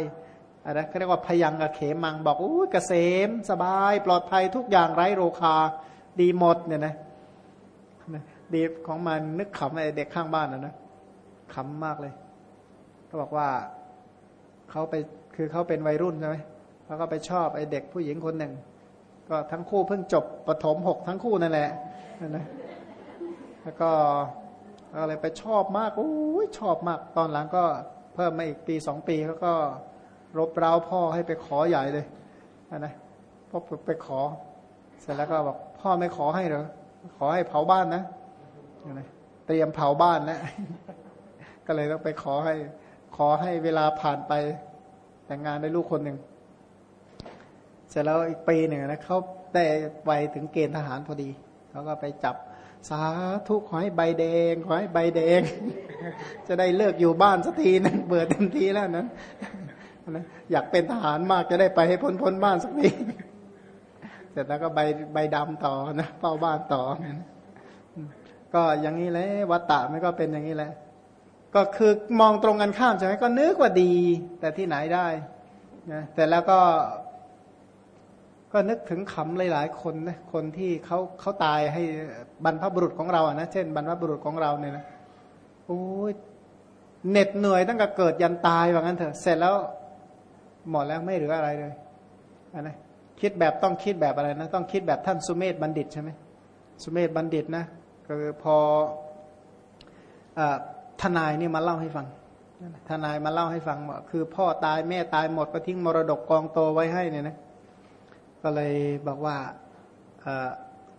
อะไรเขาเรียกว่าพยังกับเขมังบอกอู้เกษมสบาย ปลอดภัยทุกอย่างไร้โรคาดีหมดเนี่ยนะดีของมันนึกขำไอเด็กข้างบ้านนะนะขำมากเลยเขาบอกว่าเขาไปคือเขาเป็นวัยรุ่นใช่ไหมเขาก็ไปชอบไอเด็กผู้หญิงคนหนึ่ง ก็ทั้งคู่เพิ่งจบปฐมหกทั้งคู่นั่นแหละนะแล้วก็อะไรไปชอบมากโอ้ยชอบมาก ตอนหลังก็เพิ่มมาอีกปีสองปีเขาก็ รบเร้าพ่อให้ไปขอใหญ่เลยนะพ่อไปขอ เสร็จแล้วก็บอกพ่อไม่ขอให้เหรอขอให้เผาบ้านนะเตรียมเผาบ้านแล้วก็เลยต้องไปขอให้ ขอให้เวลาผ่านไปแต่งงานได้ลูกคนหนึ่งเสร็จแล้วอีกปีหนึ่งนะเขาได้ไปถึงเกณฑ์ทหารพอดีเขาก็ไปจับสาธุขอให้ใบแดงขอให้ใบแดง จะได้เลิกอยู่บ้านสักทีนึงเบื่อเต็มทีแล้วนั้น นะอยากเป็นทหารมากจะได้ไปให้พ้นพ้นบ้านสักทีเสร็จแล้วก็ใบใบดำต่อนะเฝ้าบ้านต่อนะก็อย่างนี้แหละวัตตะไม่ก็เป็นอย่างนี้แหละ ก็คือมองตรงกันข้ามใช่ไหมก็นึกว่าดี แต่ที่ไหนได้นะแต่แล้วก็ ก็นึกถึงขำหลาย ๆ คนนะคนที่เขาเขาตายให้บรรพบุรุษของเราอะนะเช่นบรรพบุรุษของเราเนี่ยนะโอ้ยเหน็ดเหนื่อยตั้งแต่เกิดยันตายว่างั้นเถอะเสร็จแล้ว หมดแล้วไม่เหลืออะไรเลยนะคิดแบบต้องคิดแบบอะไรนะ ต้องคิดแบบท่านสุเมธบัณฑิตใช่ไหมสุเมธบัณฑิตนะก็คือพออทนายนี่มาเล่าให้ฟังทนายมาเล่าให้ฟังว่าคือพ่อตายแม่ตายหมดก็ทิ้งมรดกกองโตไว้ให้เนี่ยนะก็เลยบอกว่า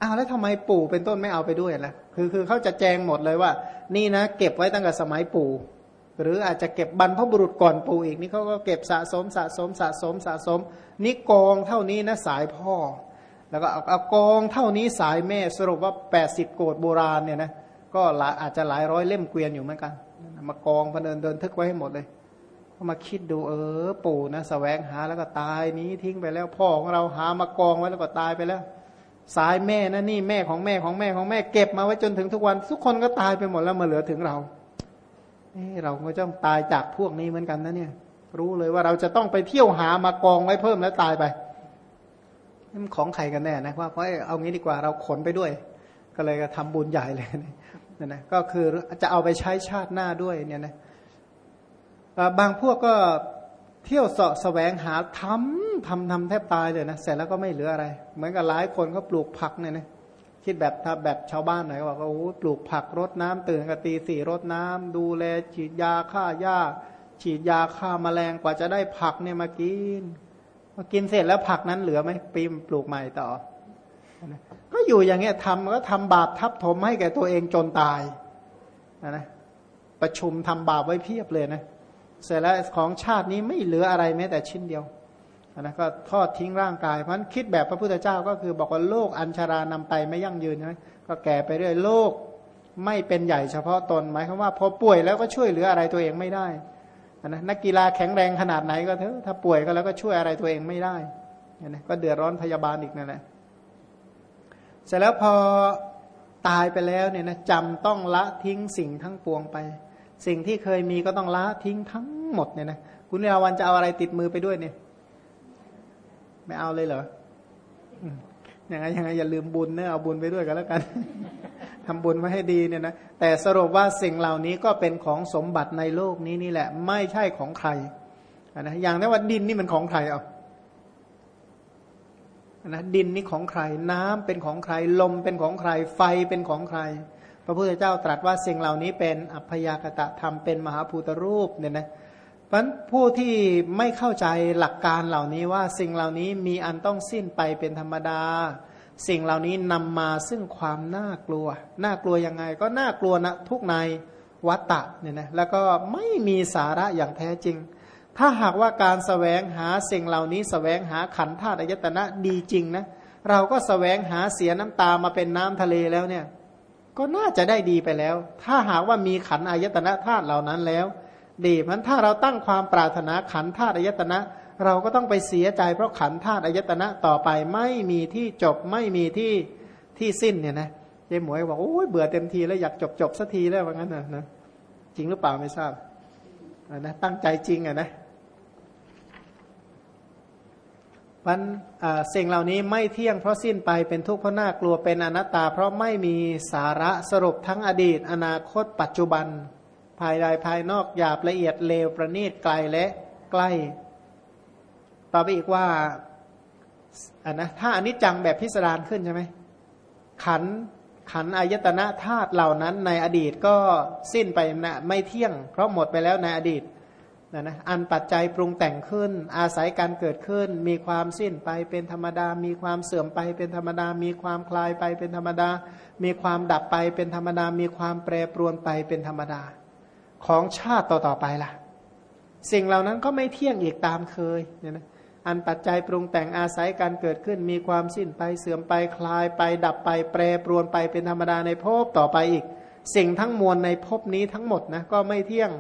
อ้าวแล้วทำไมปู่เป็นต้นไม่เอาไปด้วยล่ะคือคือเขาจะแจงหมดเลยว่า นี่นะ เก็บไว้ตั้งแต่สมัยปู่ หรืออาจจะเก็บบรรพบุรุษก่อนปู่อีกนี่เขาก็เก็บสะสมสะสมสะสมสะสม นี่กองเท่านี้นะสายพ่อ แล้วก็เอากองเท่านี้สายแม่สรุปว่า 80 โกดโบราณเนี่ยนะก็อาจจะหลายร้อยเล่มเกวียนอยู่เหมือนกัน มากองพเดินเดินทึกไว้ให้หมดเลยก็มาคิดดูเออปู่นะสแสวงหาแล้วก็ตายนี้ทิ้งไปแล้วพ่อของเราหามากองไว้แล้วก็ตายไปแล้ว สายแม่นะนี่แม่ของแม่ของแม่ของแม่เก็บมาไว้จนถึงทุกวัน ทุกคนก็ตายไปหมดแล้วมาเหลือถึงเรา เราก็ต้องตายจากพวกนี้เหมือนกันนะเนี่ย รู้เลยว่าเราจะต้องไปเที่ยวหามากองไว้เพิ่มแล้วตายไปนี่มันของใครกันแน่นะว่าเพราะเอางี้ดีกว่าเราขนไปด้วย ก็เลยทำบุญใหญ่เลยนี่นะก็คือจะเอาไปใช้ชาติหน้าด้วยเนี่ยนะบางพวกก็เที่ยวเสาะแสวงหาทำทำทำแทบตายเลยนะเสร็จแล้วก็ไม่เหลืออะไร เหมือนกับหลายคนเขาปลูกผักเนี่ยนะ คิดแบบถ้าแบบชาวบ้านหน่อยก็บอกว่าโอ้ปลูกผักรดน้ำตื่นกะตีสี่รดน้ำดูแลฉีดยาฆ่าหญ้า ฉีดยาฆ่ามาแมลงกว่าจะได้ผักเนี่ยมากินมากินเสร็จแล้วผักนั้นเหลือไหมปีมปลูกใหม่ต่อ ก็อยู่อย่างเงี้ยทำก็ทำบาปทับถมให้แก่ตัวเองจนตายนะประชุมทำบาปไว้เพียบเลยนะ เสร็จแล้วของชาตินี้ไม่เหลืออะไรแม้แต่ชิ้นเดียว นะก็ทอดทิ้งร่างกาย เพราะนั้นคิดแบบพระพุทธเจ้าก็คือบอกว่าโลกอัญชารานำไปไม่ยั่งยืนใช่ก็แก่ไปเรื่อยโลกไม่เป็นใหญ่เฉพาะตนหมายความว่าพอป่วยแล้วก็ช่วยเหลืออะไรตัวเองไม่ได้นะนักกีฬาแข็งแรงขนาดไหนก็เถอะถ้าป่วยก็แล้วก็ช่วยอะไรตัวเองไม่ได้นะก็เดือดร้อนพยาบาลอีกนั่นแหละเสร็จแล้วพอตายไปแล้วเนี่ยนะจำต้องละทิ้งสิ่งทั้งปวงไป สิ่งที่เคยมีก็ต้องละทิ้งทั้งหมดเนี่ยนะคุณเรวันจะเอาอะไรติดมือไปด้วยเนี่ย ไม่เอาเลยเหรออย่างไงยังไงอย่าลืมบุญเนะเอาบุญไปด้วยกันแล้วกันทำบุญไว้ให้ดีเนี่ยนะแต่สรุปว่าสิ่งเหล่านี้ก็เป็นของสมบัติในโลกนี้นี่แหละ ไม่ใช่ของใครนะอย่างนั้นว่าดินนี่มันของใครเอานะดินนี่ของใคร น้ำเป็นของใคร ลมเป็นของใคร ไฟเป็นของใคร พระพุทธเจ้าตรัสว่าสิ่งเหล่านี้เป็นอัพยากตะธรรมเป็นมหาภูตรูปเนี่ยนะ พราะผู้ที่ไม่เข้าใจหลักการเหล่านี้ว่าสิ่งเหล่านี้มีอันต้องสิ้นไปเป็นธรรมดา สิ่งเหล่านี้นำมาซึ่งความน่ากลัว น่ากลัวยังไง ก็น่ากลัวนะทุกในวัตตะเนี่ยนะแล้วก็ไม่มีสาระอย่างแท้จริง ถ้าหากว่าการสแสวงหาสิ่งเหล่านี้สแสวงหาขันธาตุอายตนะดีจริงนะเราก็สแสวงหาเสียน้ำตามาเป็นน้ำทะเลแล้วเนี่ยก็น่าจะได้ดีไปแล้ว ถ้าหากว่ามีขันอายตนะธาตุเหล่านั้นแล้ว ดีเพราะถ้าเราตั้งความปรารถนาขันธาตุอายตนะ เราก็ต้องไปเสียใจเพราะขันธาตุอายตนะต่อไปไม่มีที่จบไม่มีที่ที่สิ้นเนี่ยนะเจ๊หมวยบอกโอ้ยเบื่อเต็มทีแล้วอยากจบจบสักทีแล้วว่างั้นนะนะจริงหรือเปล่าไม่ทราบนะตั้งใจจริงอะนะมันสิ่งเหล่านี้ไม่เที่ยงเพราะสิ้นไปเป็นทุกข์เพราะน่ากลัวเป็นอนัตตา เพราะไม่มีสาระสรุปทั้งอดีต อนาคต ปัจจุบัน ภายในภายนอกหยาบละเอียดเลวประณีตไกลและใกล้ ต่อไปอีกว่าอันนะถ้าอนิจจังแบบพิสดารขึ้นใช่ไหมขันขันอายตนะธาตุเหล่านั้นในอดีตก็สิ้นไปนะไม่เที่ยง เพราะหมดไปแล้วในอดีตนะนะอันปัจจัยปรุงแต่งขึ้น อาศัยการเกิดขึ้น มีความสิ้นไปเป็นธรรมดา มีความเสื่อมไปเป็นธรรมดา มีความคลายไปเป็นธรรมดา มีความดับไปเป็นธรรมดา มีความแปรปรวนไปเป็นธรรมดา ของชาติต่อๆไปล่ะ สิ่งเหล่านั้นก็ไม่เที่ยงอีกตามเคยเนี่ยนะอันปัจจัยปรุงแต่งอาศัยการเกิดขึ้นมีความสิ้นไปเสื่อมไปคลายไป ดับไป แปรปรวนไปเป็นธรรมดาในภพต่อไปอีก สิ่งทั้งมวลในภพนี้ทั้งหมดนะก็ไม่เที่ยง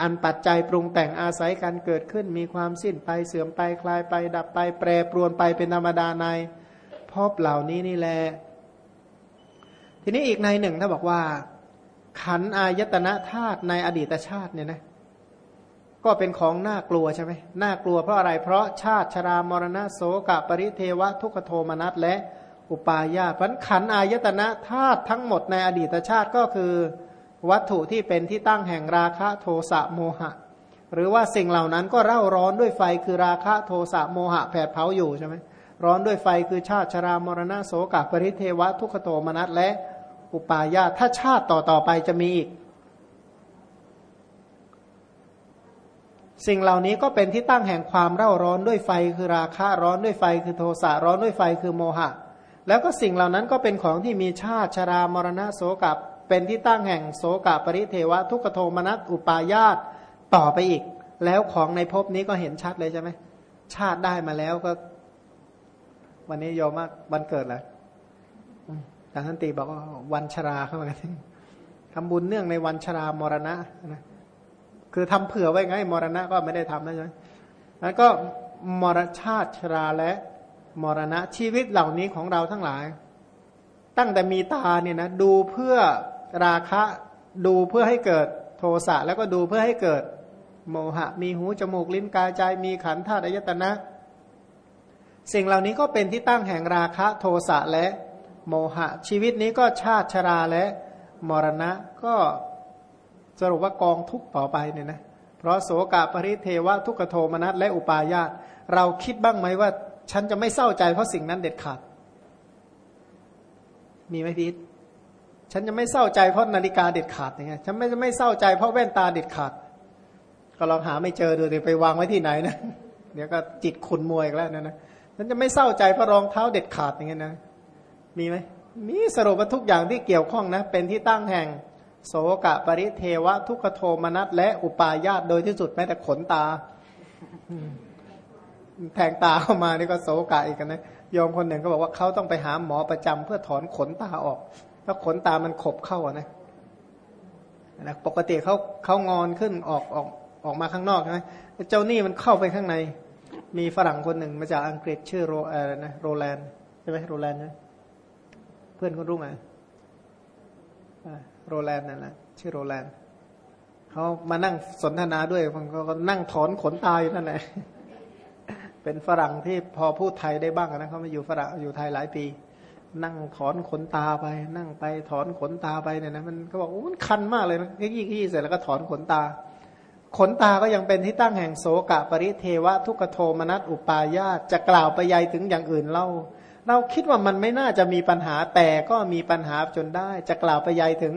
อันปัจจัยปรุงแต่งอาศัยการเกิดขึ้นมีความสิ้นไปเสื่อมไปคลายไป ดับไป แปรปรวนไปเป็นธรรมดาในภพเหล่านี้นี่แหละทีนี้อีกในหนึ่งถ้าบอกว่า ขันอายตนะธาตุในอดีตชาติเนี่ยนะก็เป็นของน่ากลัวใช่ไหมน่ากลัวเพราะอะไรเพราะชาติชรามรณะโสกปริเทวะทุกขโทมนัสและอุปาญาตพันขันอายตนะธาตุทั้งหมดในอดีตชาติก็คือ วัตถุที่เป็นที่ตั้งแห่งราคะโทสะโมหะ หรือว่าสิ่งเหล่านั้นก็เร่าร้อนด้วยไฟคือราคะโทสะโมหะแผดเผาอยู่ใช่ไหมร้อนด้วยไฟคือชาติชรามรณะโสกปริเทวะทุกขโทมนัสและ อุปาญาตถ้าชาติต่อต่อไปจะมีอีก สิ่งเหล่านี้ก็เป็นที่ตั้งแห่งความเร่าร้อนด้วยไฟคือราคะร้อนด้วยไฟคือโทสะร้อนด้วยไฟคือโมหะ แล้วก็สิ่งเหล่านั้นก็เป็นของที่มีชาติชรามรณะโสกับเป็นที่ตั้งแห่งโสกปริเทวะ ทุกโทมนัสอุปาญาตต่อไปอีก แล้วของในภพนี้ก็เห็นชัดเลยใช่ไหมชาติได้มาแล้วก็ วันนี้โยมว่าวันเกิดและทา งท่านตีบอกว่าวันชราเข้ามาทำบุญเนื่องในวันชรามรณะนะคือทำเผื่อไว้ไงมรณะก็ไม่ได้ทำนะใช่ไหมแล้วก็มรชาติชราและมรณะชีวิตเหล่านี้ของเราทั้งหลาย ตั้งแต่มีตาเนี่ยนะดูเพื่อราคะดูเพื่อให้เกิดโทสะแล้วก็ดูเพื่อให้เกิดโมหะ มีหูจมูกลิ้นกายใจมีขันธ์ธาตุอายตนะ สิ่งเหล่านี้ก็เป็นที่ตั้งแห่งราคะโทสะและ โมหะ ชีวิตนี้ก็ชาติชราและมรณะก็สรุปว่ากองทุกต่อไปเนี่ยนะเพราะโสกาปริเทวะทุกขโทมนัสและอุปาญาตเราคิดบ้างไหมว่า ฉันจะไม่เศร้าใจเพราะสิ่งนั้นเด็ดขาด มีไหมพีทฉันจะไม่เศร้าใจเพราะนาฬิกาเด็ดขาดอย่างเงี้ยฉันไม่จะไม่เศร้าใจเพราะแว่นตาเด็ดขาด ก็ลองหาไม่เจอดูเดี๋ยวไปวางไว้ที่ไหนนะเดี๋ยวก็จิตขุนมวยอีกแล้วนะนะฉันจะไม่เศร้าใจเพราะรองเท้าเด็ดขาดอย่างเงี้ยนะ มีไหมมีสรุปว่าทุกอย่างที่เกี่ยวข้องนะ เป็นที่ตั้งแห่งโสกะปริเทวะ ทุกขโทมนัสและอุปาญาตโดยที่สุดแม้แต่ขนตาแทงตาเข้ามานี่ก็โสกะอีกนะโยมคนหนึ่งก็บอกว่าเขาต้องไปหาหมอประจำเพื่อถอนขนตาออกถ้าขนตามันขบเข้าอะนะนะปกติเขาเขางอนขึ้นออกออกออกมาข้างนอกใช่ไหมเจ้านี่มันเข้าไปข้างใน มีฝรั่งคนหนึ่งมาจากอังกฤษชื่อโรเออนะโรแลนด์ใช่ไหมโรแลนด์ใช่ พื่อนคุณรู้ไหมโรแลนด์นั่นแหละชื่อโรแลนด์เขามานั่งสนทนาด้วยเขาก็นั่งถอนขนตาอยู่นั่นแหละ เป็นฝรั่งที่พอพูดไทยได้บ้างนะเขามาอยู่ฝรั่งอยู่ไทยหลายปี นั่งถอนขนตาไป นั่งไปถอนขนตาไปเนี่ยนะมันเขาบอกโอ้มันคันมากเลยนะยี่ยี่เสร็จแล้วก็ถอนขนตา ขนตาก็ยังเป็นที่ตั้งแห่งโสกะปริเทวะทุกโทมนัสอุปายาจะกล่าวไปยัยถึงอย่างอื่นเล่า เราคิดว่ามันไม่น่าจะมีปัญหาแต่ก็มีปัญหาจนได้ จะกล่าวไปยัยถึง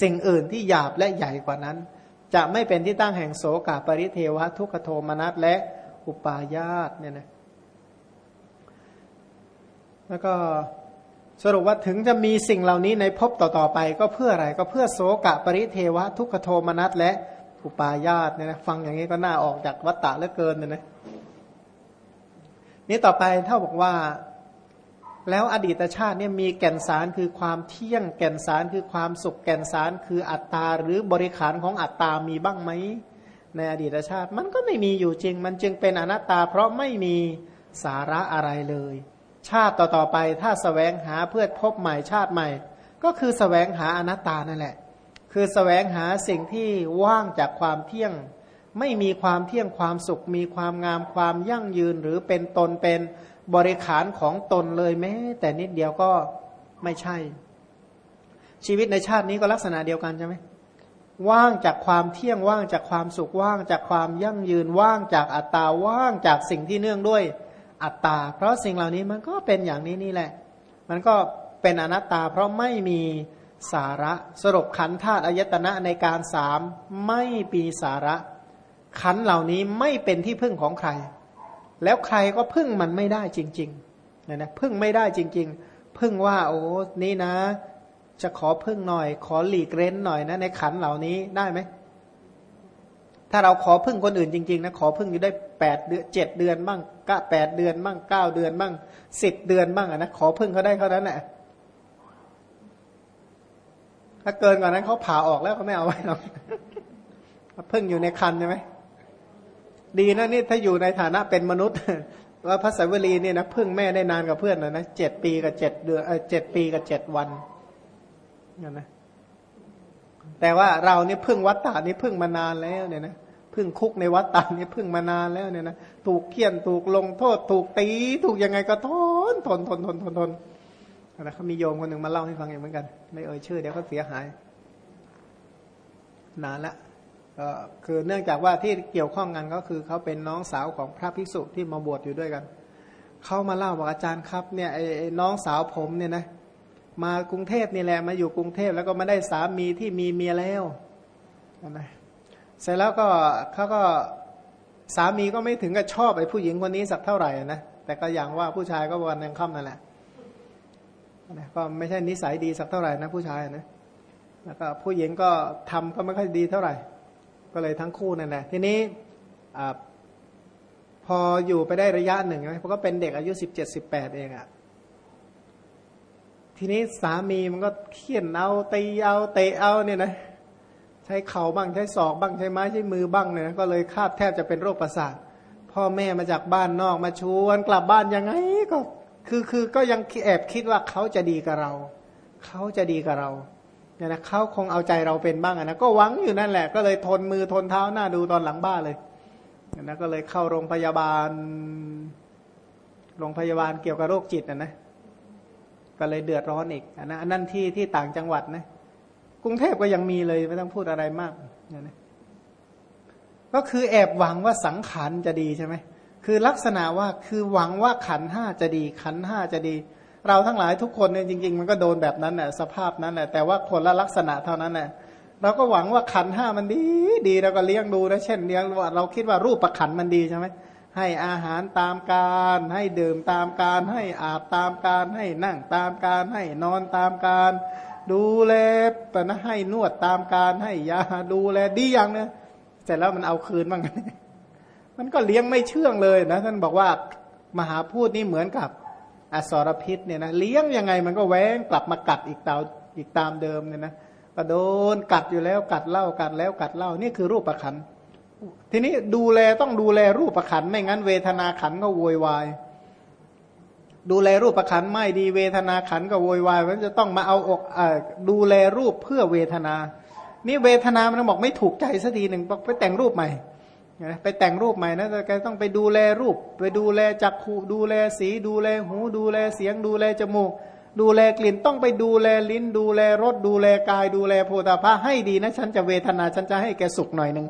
สิ่งอื่นที่หยาบและใหญ่กว่านั้น จะไม่เป็นที่ตั้งแห่งโสกะปริเทวะทุกขโทมนัสและอุปาญาตเนี่ยนะแล้วก็สรุปว่าถึงจะมีสิ่งเหล่านี้ในภพต่อๆไป ก็เพื่ออะไรก็เพื่อโสกะปริเทวะทุกขโทมนัสและอุปาญาตเนี่ยนะฟังอย่างนี้ก็น่าออกจากวัตตะเหลือเกินเนี่ยนะนี่ต่อไปเท่าบอกว่า แล้วอดีตชาติเนี่ยมีแก่นสารคือความเที่ยง แก่นสารคือความสุขแก่นสารคืออัตตา หรือบริขารของอัตตามีบ้างไหมในอดีตชาติ มันก็ไม่มีอยู่จริง มันจึงเป็นอนัตตา เพราะไม่มีสาระอะไรเลย ชาติต่อๆไปถ้าสแสวงหาเพื่อพบใหม่ชาติใหม่ ก็คือสแสวงหาอนัตตานั่นแหละ คือสแสวงหาสิ่งที่ว่างจากความเที่ยง ไม่มีความเที่ยงความสุข มีความงามความยั่งยืนหรือเป็นตนเป็น บริขารของตนเลยแม้ แต่นิดเดียวก็ไม่ใช่ ชีวิตในชาตินี้ก็ลักษณะเดียวกันใช่ไหมว่างจากความเที่ยงว่างจากความสุขว่างจากความยั่งยืนว่างจากอัตตาว่างจากสิ่งที่เนื่องด้วยอัตตา เพราะสิ่งเหล่านี้มันก็เป็นอย่างนี้นี่แหละ มันก็เป็นอนัตตา เพราะไม่มีสาระสรุปขันธาตุอายตนะในการสามไม่ปีสาระ ขันเหล่านี้ไม่เป็นที่พึ่งของใคร แล้วใครก็พึ่งมันไม่ได้จริงๆเนี่ยนะพึ่งไม่ได้จริง ๆ พึ่งว่า โอ้นี่นะ จะขอพึ่งหน่อย ขอหลีกเร้นหน่อยนะในขันเหล่านี้ได้ไหมถ้าเราขอพึ่งคนอื่นจริงๆนะขอพึ่งอยู่ได้แปดเดือนเจ็ดเดือนบ้างก็แปดเดือนบ้างเก้าเดือนบ้างสิบเดือนบ้างอะนะขอพึ่งเขาได้เท่านั้นแหละถ้าเกินกว่านั้นเขาผ่าออกแล้วเขาไม่เอาไว้หรอกพึ่งอยู่ในคันใช่ไหม ดีนะนี่ถ้าอยู่ในฐานะเป็นมนุษย์ ว่าพระสาวรีเนี่ยนะพึ่งแม่ได้นานกับเพื่อนนะนะเจ็ดปีกับเจ็ดเดือนเออเจ็ดปีกับเจ็ดวันเนี่ยนะแต่ว่าเราเนี่ยพึ่งวัดตานี่พึ่งมานานแล้วเนี่ยนะพึ่งคุกในวัดตานี่พึ่งมานานแล้วเนี่ยนะถูกเคี่ยนถูกลงโทษ ถูกตี ถูกยังไงก็ทนทนทนทนทนทนนะเขามีโยมคนหนึ่งมาเล่าให้ฟังอย่างเหมือนกัน ไม่เอ่ยชื่อเดี๋ยวก็เสียหาย นานละ ก็คือเนื่องจากว่าที่เกี่ยวข้องกันก็คือเขาเป็นน้องสาวของพระภิกษุที่มาบวชอยู่ด้วยกัน เขามาเล่าบอกอาจารย์ครับเนี่ยไอ้น้องสาวผมเนี่ยนะมากรุงเทพนี่แหละมาอยู่กรุงเทพแล้วก็มาได้สามีที่มีเมียแล้วนะเสร็จแล้วก็เขาก็สามีก็ไม่ถึงกับชอบไอ้ผู้หญิงคนนี้สักเท่าไหร่นะแต่ก็อย่างว่าผู้ชายก็วันยังค่ำนั่นแหละนะก็ไม่ใช่นิสัยดีสักเท่าไหร่นะผู้ชายนะแล้วก็ผู้หญิงก็ทำก็ไม่ค่อยดีเท่าไหร่ ก็เลยทั้งคู่นั่นแหละทีนี้อพออยู่ไปได้ระยะหนึ่งใช่ไหมเขาก็เป็นเด็กอายุสิบเจ็ดสิบแปดเองอะ่ะทีนี้สามีมันก็เขี่ยนเอาตีเอาเตะเอาเนี่ยนะใช้เข่าบ้างใช้ศอกบ้างใช้ไม้ใช้มือบ้างเนี่ยก็เลยคาดแทบจะเป็นโรคประสาทพ่อแม่มาจากบ้านนอกมาชวนกลับบ้านยังไงก็คือคือก็ยังแอบคิดว่าเขาจะดีกับเรา เขาจะดีกับเรา เนี่ยนะเขาคงเอาใจเราเป็นบ้างนะก็หวังอยู่นั่นแหละก็เลยทนมือทนเท้าหน้าดูตอนหลังบ้านเลยนะก็เลยเข้าโรงพยาบาล โรงพยาบาลเกี่ยวกับโรคจิตนะนะก็เลยเดือดร้อนอีกอันนั้นที่ที่ต่างจังหวัดนะกรุงเทพก็ยังมีเลยไม่ต้องพูดอะไรมากนะก็คือแอบหวังว่าสังขารจะดีใช่ไหมคือลักษณะว่าคือหวังว่าขันห้าจะดี ขันห้าจะดี เราทั้งหลายทุกคนเนี่ยจริง ๆ มันก็โดนแบบนั้นแหละสภาพนั้นแหละแต่ว่าคนละลักษณะเท่านั้นแหละเราก็หวังว่าขันห้ามันดีดีเราก็เลี้ยงดูนะเช่นเลี้ยงว่าเราคิดว่ารูปประขันมันดีใช่ไหมให้อาหารตามการ ให้ดื่มตามการ ให้อาบตามการ ให้นั่งตามการ ให้นอนตามการ ดูแลปนะให้นวดตามการ ให้ยาดูแลดีอย่างเนี่ยเสร็จแล้วมันเอาคืนบ้างมันก็เลี้ยงไม่เชื่องเลยนะท่านบอกว่ามหาพูดนี่เหมือนกับ อสรพิษเนี่ยนะเลี้ยงยังไงมันก็แหวงกลับมากัดอีกตาอีกตามเดิมเนี่ยนะก็โดนกัดอยู่แล้วกัดเล่ากัดแล้วกัดเล่านี่คือรูปประคันทีนี้ดูแลต้องดูแลรูปประคันไม่งั้นเวทนาขันก็โวยวายดูแลรูปประคันไม่ดีเวทนาขันก็โวยวายมันจะต้องมาเอาอกอดูแลรูปเพื่อเวทนา นี่เวทนามันบอกไม่ถูกใจสักทีหนึ่งไปแต่งรูปใหม่ ไปแต่งรูปใหม่นะแกต้องไปดูแลรูป ไปดูแลจักขูดูแลสีดูแลหูดูแลเสียงดูแลจมูก ดูแลกลิ่นต้องไปดูแลลิ้น ดูแลรสดูแลกาย ดูแลโพธาภาให้ดีนะ ฉันจะเวทนาฉันจะให้แกสุขหน่อยหนึ่ง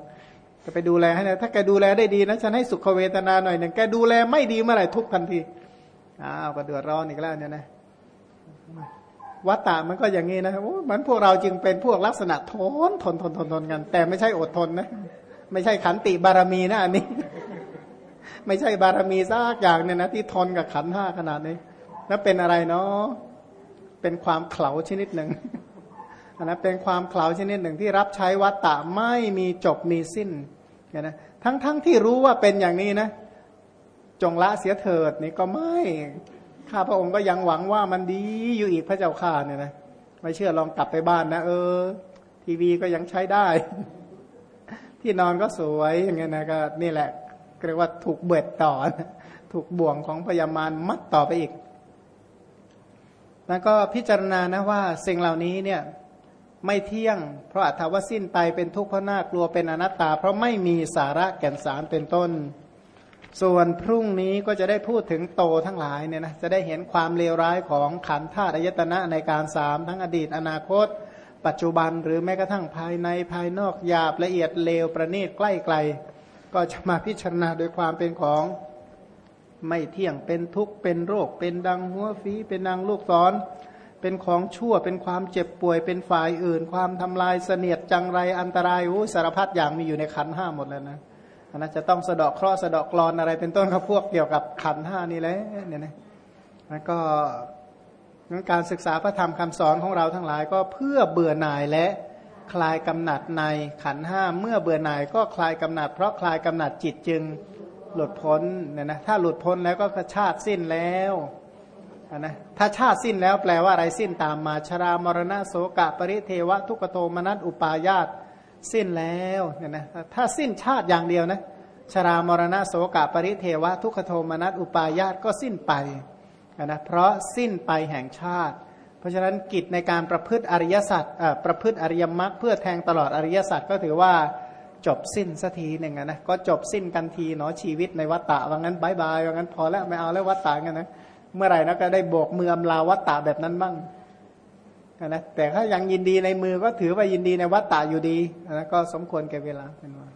จะไปดูแลให้นะถ้าแกดูแลได้ดีนะฉันให้สุขเวทนาหน่อยหนึ่งแกดูแลไม่ดีเมื่อไหร่ทุกทันทีอ้าวก็เดือดร้อนอีกแล้วเนี่ยนะวัตตามันก็อย่างนี้นะโอ้เหมือนพวกเราจึงเป็นพวกลักษณะทนทนทนทนทนกัน แต่ไม่ใช่อดทนนะ ไม่ใช่ขันติบารมีนะอันนี้ ไม่ใช่บารมีซากอย่างเนี่ยนะที่ทนกับขันห้าขนาดนี้แล้วเป็นอะไรเนาะเป็นความเข่าชนิดหนึ่งอันะเป็นความเข่าชนิดหนึ่งที่รับใช้วัตตะไม่มีจบมีสิ้นนะทั้งๆทที่รู้ว่าเป็นอย่างนี้นะ จงละเสียเถิดนี่ก็ไม่ข้าพระองค์ก็ยังหวังว่ามันดีอยู่อีกพระเจ้าข่าเนี่ยนะไม่เชื่อลองกลับไปบ้านนะเออ ทีวีก็ยังใช้ได้ ที่นอนก็สวยอย่างเงี้ยนะก็นี่แหละเรียกว่าถูกเบิดต่อ ถูกบ่วงของพยามารมัดต่อไปอีก แล้วก็พิจารณานะว่าสิ่งเหล่านี้เนี่ยไม่เที่ยง เพราะอัตว่าสิ้นไปเป็นทุกข์เพราะน่ากลัวเป็นอนัตตา เพราะไม่มีสาระแก่นสารเป็นต้น ส่วนพรุ่งนี้ก็จะได้พูดถึงโตทั้งหลายเนี่ยนะจะได้เห็นความเลวร้ายของขันธ์ธาตุอายตนะในการสามทั้งอดีตอนาคต ปัจจุบันหรือแม้กระทั่งภายในภายนอกหยาบละเอียดเลวประณีตใกล้ไกล ก็จะมาพิจารณาโดยความเป็นของไม่เที่ยงเป็นทุกข์เป็นโรค เป็นดังหัวฝีเป็นนางลูกศร เป็นของชั่วเป็นความเจ็บป่วยเป็นฝ่ายอื่น ความทำลายเสนียดจังไรอันตรายโอ้สารพัดอย่างมีอยู่ในขันห้าหมดแล้วนะนะจะต้องสะดอกเคราะห์สะดอกกรอนอะไรเป็นต้นกับพวกเกี่ยวกับขันห้านี่แหละเนี่ยนะแล้วก็ การศึกษาพระธรรมคำสอนของเราทั้งหลายก็เพื่อเบื่อหน่ายและคลายกำหนัดในขันห้าเมื่อเบื่อหน่ายก็คลายกำหนัด เพราะคลายกำหนัดจิตจึงหลุดพ้นเนี่ยนะถ้าหลุดพ้นแล้วก็ชาติสิ้นแล้วนะถ้าชาติสิ้นแล้วแปลว่าอะไรสิ้นตามมาชรามรณะโสกะ ปริเทวะ ทุกโทมนัสอุปายาตสิ้นแล้วเนี่ยนะถ้าสิ้นชาติอย่างเดียวนะชรามรณะโสกะ ปริเทวะ ทุกโทมนัสอุปายาตก็สิ้นไป นะเพราะสิ้นไปแห่งชาติ เพราะฉะนั้นกิจในการประพฤติอริยสัจประพฤติอริยมรรคเพื่อแทงตลอดอริยสัจก็ถือว่าจบสิ้นสักทีหนึ่งนะก็จบสิ้นกันทีเนาะชีวิตในวัฏฏะว่างั้นบายบายว่างั้นพอแล้วไม่เอาแล้ววัฏฏะกันนะเมื่อไหร่นะก็ได้โบกมืออำลาวัฏฏะแบบนั้นบ้างนะแต่ถ้ายังยินดีในมือก็ถือว่ายินดีในวัฏฏะอยู่ดีนะก็สมควรแก่เวลาเป็นว่า